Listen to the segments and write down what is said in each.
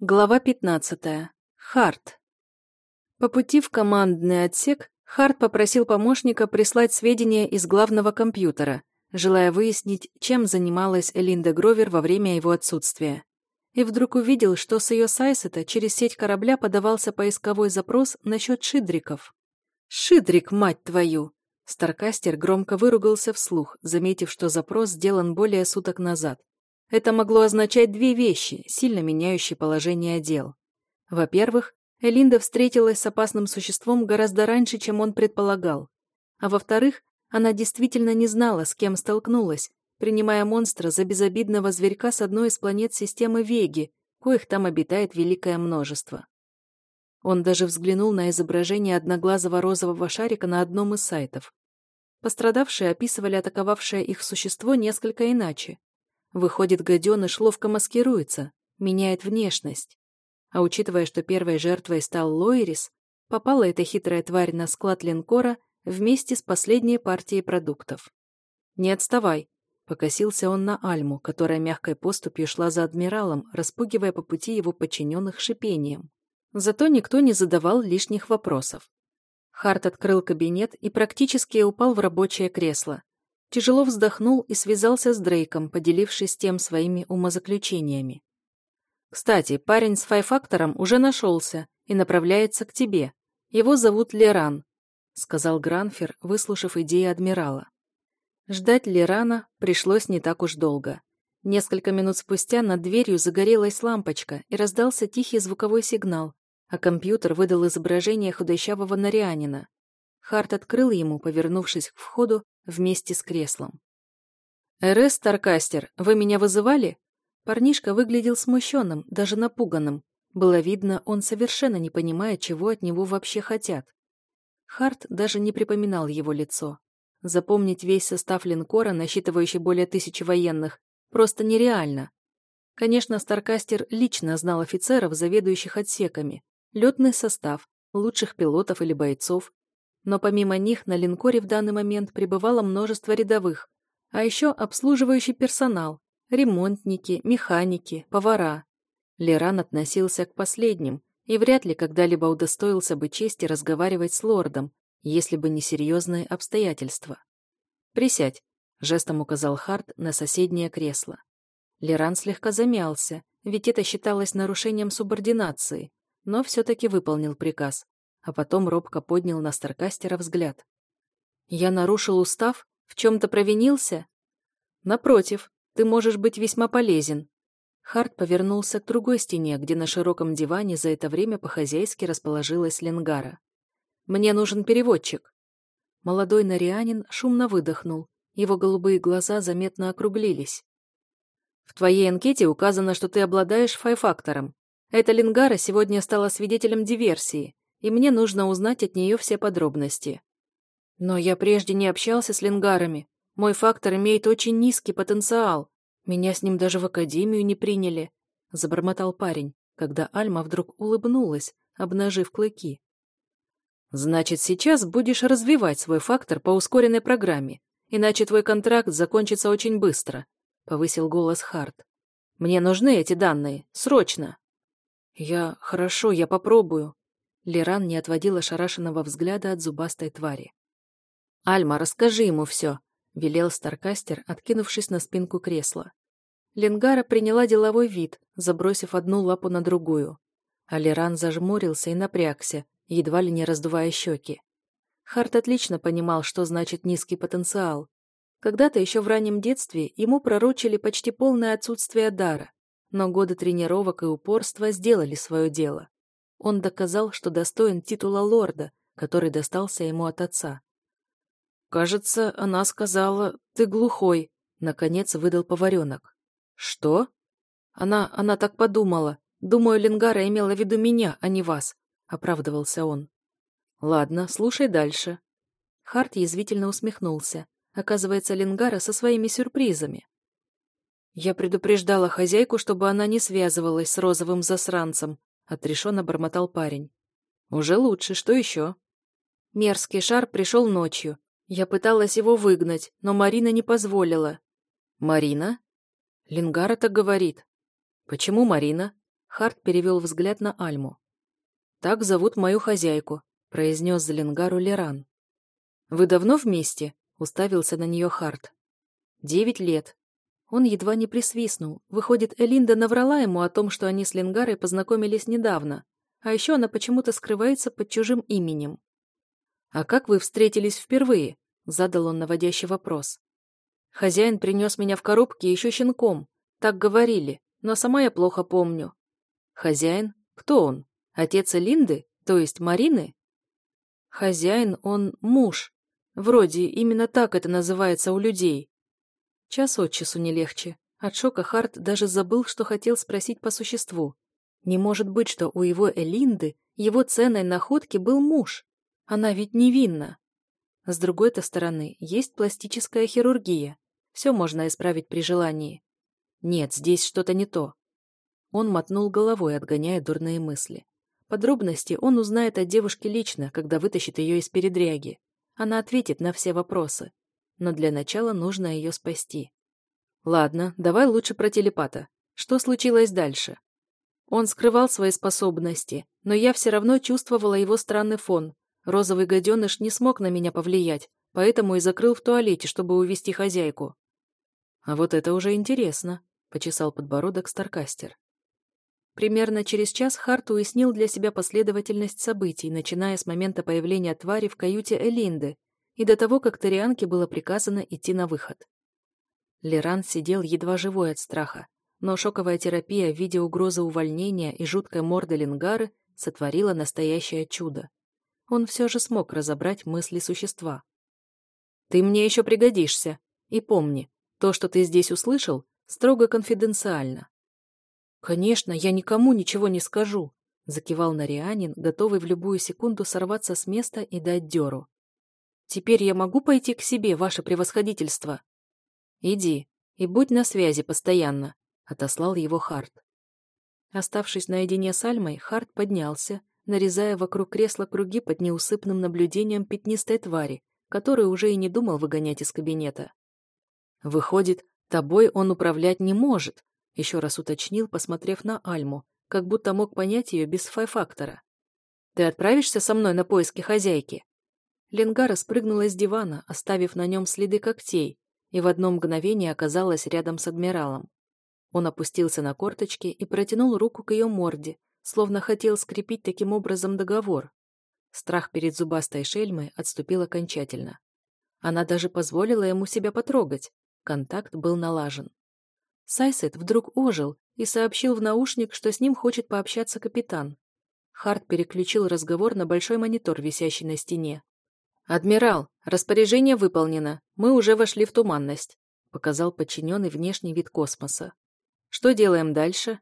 Глава 15. Харт. По пути в командный отсек Харт попросил помощника прислать сведения из главного компьютера, желая выяснить, чем занималась Элинда Гровер во время его отсутствия. И вдруг увидел, что с ее сайсета через сеть корабля подавался поисковой запрос насчет шидриков. «Шидрик, мать твою!» Старкастер громко выругался вслух, заметив, что запрос сделан более суток назад. Это могло означать две вещи, сильно меняющие положение дел. Во-первых, Элинда встретилась с опасным существом гораздо раньше, чем он предполагал. А во-вторых, она действительно не знала, с кем столкнулась, принимая монстра за безобидного зверька с одной из планет системы Веги, коих там обитает великое множество. Он даже взглянул на изображение одноглазого розового шарика на одном из сайтов. Пострадавшие описывали атаковавшее их существо несколько иначе. Выходит, гаденыш ловко маскируется, меняет внешность. А учитывая, что первой жертвой стал Лоирис, попала эта хитрая тварь на склад линкора вместе с последней партией продуктов. «Не отставай», — покосился он на Альму, которая мягкой поступью шла за адмиралом, распугивая по пути его подчиненных шипением. Зато никто не задавал лишних вопросов. Харт открыл кабинет и практически упал в рабочее кресло. Тяжело вздохнул и связался с Дрейком, поделившись тем своими умозаключениями. «Кстати, парень с файфактором уже нашелся и направляется к тебе. Его зовут Леран», — сказал Гранфер, выслушав идеи адмирала. Ждать Лерана пришлось не так уж долго. Несколько минут спустя над дверью загорелась лампочка и раздался тихий звуковой сигнал, а компьютер выдал изображение худощавого нарианина. Харт открыл ему, повернувшись к входу вместе с креслом. «РС Таркастер, вы меня вызывали?» Парнишка выглядел смущенным, даже напуганным. Было видно, он совершенно не понимает, чего от него вообще хотят. Харт даже не припоминал его лицо. Запомнить весь состав линкора, насчитывающий более тысячи военных, просто нереально. Конечно, Старкастер лично знал офицеров, заведующих отсеками, летный состав, лучших пилотов или бойцов, но помимо них на линкоре в данный момент пребывало множество рядовых, а еще обслуживающий персонал, ремонтники, механики, повара. Леран относился к последним и вряд ли когда-либо удостоился бы чести разговаривать с лордом, если бы не серьезные обстоятельства. «Присядь», — жестом указал Харт на соседнее кресло. Леран слегка замялся, ведь это считалось нарушением субординации, но все-таки выполнил приказ а потом робко поднял на Старкастера взгляд. «Я нарушил устав? В чем-то провинился?» «Напротив, ты можешь быть весьма полезен». Харт повернулся к другой стене, где на широком диване за это время по-хозяйски расположилась Ленгара. «Мне нужен переводчик». Молодой нарианин шумно выдохнул, его голубые глаза заметно округлились. «В твоей анкете указано, что ты обладаешь файфактором. Эта Ленгара сегодня стала свидетелем диверсии и мне нужно узнать от нее все подробности. Но я прежде не общался с лингарами. Мой фактор имеет очень низкий потенциал. Меня с ним даже в академию не приняли», — забормотал парень, когда Альма вдруг улыбнулась, обнажив клыки. «Значит, сейчас будешь развивать свой фактор по ускоренной программе, иначе твой контракт закончится очень быстро», — повысил голос Харт. «Мне нужны эти данные. Срочно!» «Я... Хорошо, я попробую», Леран не отводила шарашенного взгляда от зубастой твари. «Альма, расскажи ему все», — велел Старкастер, откинувшись на спинку кресла. Ленгара приняла деловой вид, забросив одну лапу на другую. А Леран зажмурился и напрягся, едва ли не раздувая щеки. Харт отлично понимал, что значит низкий потенциал. Когда-то еще в раннем детстве ему пророчили почти полное отсутствие дара, но годы тренировок и упорства сделали свое дело. Он доказал, что достоин титула лорда, который достался ему от отца. «Кажется, она сказала, ты глухой», — наконец выдал поваренок. «Что?» «Она... она так подумала. Думаю, Ленгара имела в виду меня, а не вас», — оправдывался он. «Ладно, слушай дальше». Харт язвительно усмехнулся. Оказывается, Ленгара со своими сюрпризами. Я предупреждала хозяйку, чтобы она не связывалась с розовым засранцем, Отрешенно бормотал парень. «Уже лучше. Что еще?» Мерзкий шар пришел ночью. Я пыталась его выгнать, но Марина не позволила. «Марина?» Лингара так говорит. «Почему Марина?» Харт перевел взгляд на Альму. «Так зовут мою хозяйку», — произнес Залингару Леран. «Вы давно вместе?» — уставился на нее Харт. «Девять лет». Он едва не присвистнул. Выходит, Элинда наврала ему о том, что они с Ленгарой познакомились недавно, а еще она почему-то скрывается под чужим именем. «А как вы встретились впервые?» — задал он наводящий вопрос. «Хозяин принес меня в коробке еще щенком. Так говорили, но сама я плохо помню». «Хозяин? Кто он? Отец Линды, то есть Марины?» «Хозяин, он муж. Вроде именно так это называется у людей». Час от часу не легче. От шока Харт даже забыл, что хотел спросить по существу. Не может быть, что у его Элинды, его ценной находки был муж. Она ведь невинна. С другой-то стороны, есть пластическая хирургия. Все можно исправить при желании. Нет, здесь что-то не то. Он мотнул головой, отгоняя дурные мысли. Подробности он узнает о девушке лично, когда вытащит ее из передряги. Она ответит на все вопросы. Но для начала нужно ее спасти. Ладно, давай лучше про телепата. Что случилось дальше? Он скрывал свои способности, но я все равно чувствовала его странный фон, Розовый гаденыш не смог на меня повлиять, поэтому и закрыл в туалете, чтобы увести хозяйку. А вот это уже интересно, почесал подбородок Старкастер. Примерно через час Харт уяснил для себя последовательность событий, начиная с момента появления твари в каюте Элинды и до того, как Торианке было приказано идти на выход. Леран сидел едва живой от страха, но шоковая терапия в виде угрозы увольнения и жуткой морды Ленгары сотворила настоящее чудо он все же смог разобрать мысли существа. «Ты мне еще пригодишься. И помни, то, что ты здесь услышал, строго конфиденциально». «Конечно, я никому ничего не скажу», — закивал Нарианин, готовый в любую секунду сорваться с места и дать дёру. «Теперь я могу пойти к себе, ваше превосходительство?» «Иди, и будь на связи постоянно», — отослал его Харт. Оставшись наедине с Альмой, Харт поднялся, нарезая вокруг кресла круги под неусыпным наблюдением пятнистой твари, которую уже и не думал выгонять из кабинета. «Выходит, тобой он управлять не может», еще раз уточнил, посмотрев на Альму, как будто мог понять ее без фай-фактора. «Ты отправишься со мной на поиски хозяйки?» Ленгара спрыгнула с дивана, оставив на нем следы когтей, и в одно мгновение оказалась рядом с адмиралом. Он опустился на корточки и протянул руку к ее морде, словно хотел скрепить таким образом договор. Страх перед зубастой шельмой отступил окончательно. Она даже позволила ему себя потрогать. Контакт был налажен. Сайсет вдруг ожил и сообщил в наушник, что с ним хочет пообщаться капитан. Харт переключил разговор на большой монитор, висящий на стене. «Адмирал, распоряжение выполнено. Мы уже вошли в туманность», показал подчиненный внешний вид космоса. «Что делаем дальше?»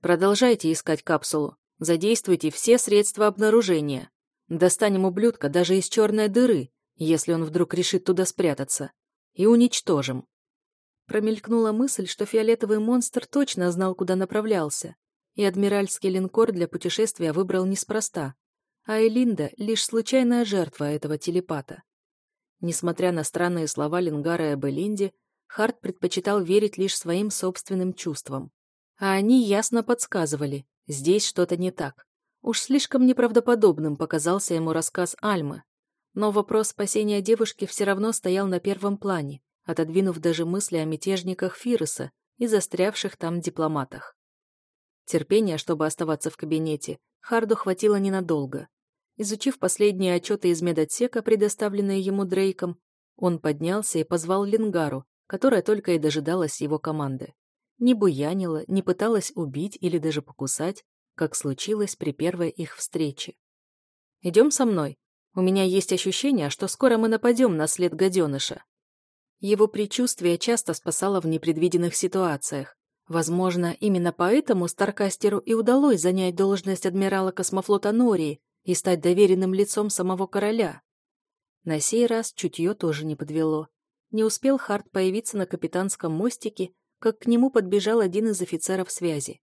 Продолжайте искать капсулу. Задействуйте все средства обнаружения. Достанем ублюдка даже из черной дыры, если он вдруг решит туда спрятаться. И уничтожим. Промелькнула мысль, что фиолетовый монстр точно знал, куда направлялся. И адмиральский линкор для путешествия выбрал неспроста. А Элинда — лишь случайная жертва этого телепата. Несмотря на странные слова Лингара об Элинде, Харт предпочитал верить лишь своим собственным чувствам. А они ясно подсказывали, здесь что-то не так. Уж слишком неправдоподобным показался ему рассказ Альмы. Но вопрос спасения девушки все равно стоял на первом плане, отодвинув даже мысли о мятежниках Фироса и застрявших там дипломатах. Терпения, чтобы оставаться в кабинете, Харду хватило ненадолго. Изучив последние отчеты из медотсека, предоставленные ему Дрейком, он поднялся и позвал Лингару, которая только и дожидалась его команды не буянила, не пыталась убить или даже покусать, как случилось при первой их встрече. «Идем со мной. У меня есть ощущение, что скоро мы нападем на след гаденыша». Его предчувствие часто спасало в непредвиденных ситуациях. Возможно, именно поэтому Старкастеру и удалось занять должность адмирала космофлота Нории и стать доверенным лицом самого короля. На сей раз чутье тоже не подвело. Не успел Харт появиться на капитанском мостике, как к нему подбежал один из офицеров связи.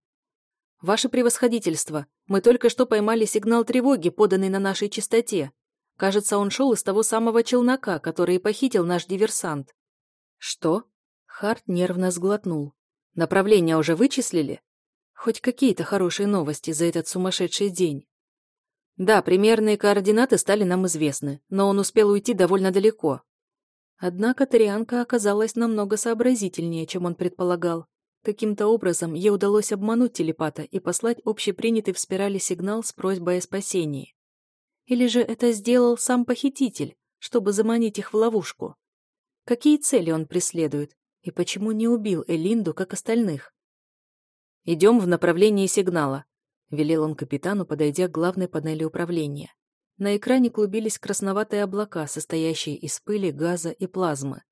«Ваше превосходительство, мы только что поймали сигнал тревоги, поданный на нашей частоте. Кажется, он шел из того самого челнока, который похитил наш диверсант». «Что?» Харт нервно сглотнул. «Направление уже вычислили?» Хоть какие-то хорошие новости за этот сумасшедший день. Да, примерные координаты стали нам известны, но он успел уйти довольно далеко. Однако Тарианка оказалась намного сообразительнее, чем он предполагал. Каким-то образом ей удалось обмануть телепата и послать общепринятый в спирали сигнал с просьбой о спасении. Или же это сделал сам похититель, чтобы заманить их в ловушку? Какие цели он преследует? И почему не убил Элинду, как остальных? «Идем в направлении сигнала», — велел он капитану, подойдя к главной панели управления. На экране клубились красноватые облака, состоящие из пыли, газа и плазмы.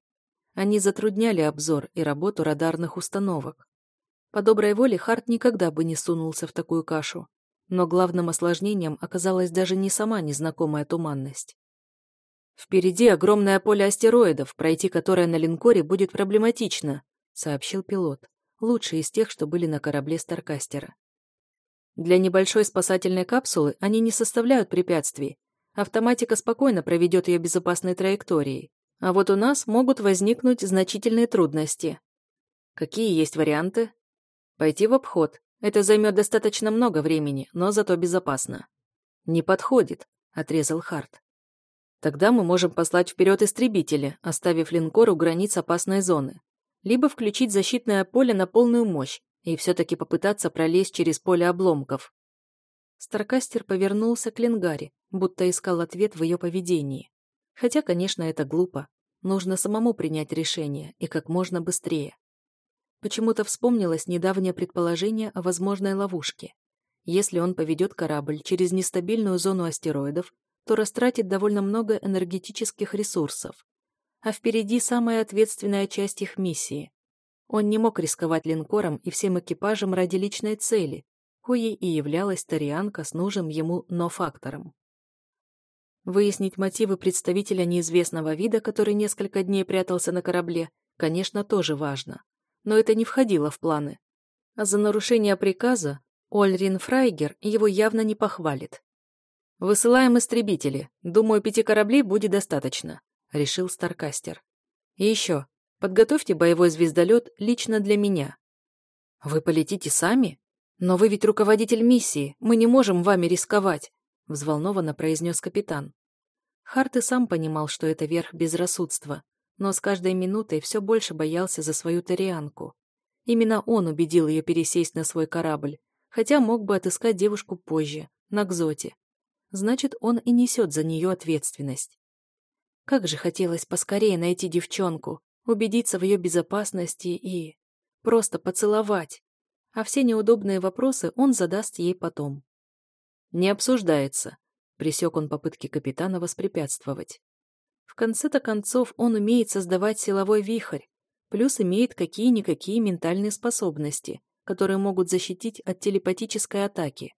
Они затрудняли обзор и работу радарных установок. По доброй воле Харт никогда бы не сунулся в такую кашу. Но главным осложнением оказалась даже не сама незнакомая туманность. «Впереди огромное поле астероидов, пройти которое на линкоре будет проблематично», — сообщил пилот, лучший из тех, что были на корабле Старкастера. Для небольшой спасательной капсулы они не составляют препятствий. Автоматика спокойно проведет ее безопасной траекторией. А вот у нас могут возникнуть значительные трудности. Какие есть варианты? Пойти в обход. Это займет достаточно много времени, но зато безопасно. Не подходит, отрезал Харт. Тогда мы можем послать вперед истребители, оставив линкор у границ опасной зоны. Либо включить защитное поле на полную мощь, и все-таки попытаться пролезть через поле обломков. Старкастер повернулся к Ленгаре, будто искал ответ в ее поведении. Хотя, конечно, это глупо. Нужно самому принять решение, и как можно быстрее. Почему-то вспомнилось недавнее предположение о возможной ловушке. Если он поведет корабль через нестабильную зону астероидов, то растратит довольно много энергетических ресурсов. А впереди самая ответственная часть их миссии он не мог рисковать линкором и всем экипажем ради личной цели, коей и являлась Тарианка с нужным ему но-фактором. Выяснить мотивы представителя неизвестного вида, который несколько дней прятался на корабле, конечно, тоже важно. Но это не входило в планы. А за нарушение приказа Ольрин Фрайгер его явно не похвалит. «Высылаем истребители. Думаю, пяти кораблей будет достаточно», — решил Старкастер. «И еще. Подготовьте боевой звездолет лично для меня. Вы полетите сами? Но вы ведь руководитель миссии, мы не можем вами рисковать, взволнованно произнес капитан. Харт и сам понимал, что это верх безрассудства, но с каждой минутой все больше боялся за свою тарианку. Именно он убедил ее пересесть на свой корабль, хотя мог бы отыскать девушку позже, на Кзоте. Значит, он и несет за нее ответственность. Как же хотелось поскорее найти девчонку, убедиться в ее безопасности и... просто поцеловать. А все неудобные вопросы он задаст ей потом. «Не обсуждается», — пресек он попытки капитана воспрепятствовать. В конце-то концов он умеет создавать силовой вихрь, плюс имеет какие-никакие ментальные способности, которые могут защитить от телепатической атаки.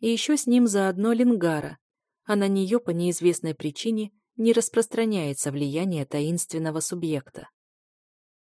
И еще с ним заодно Лингара, а на нее по неизвестной причине не распространяется влияние таинственного субъекта.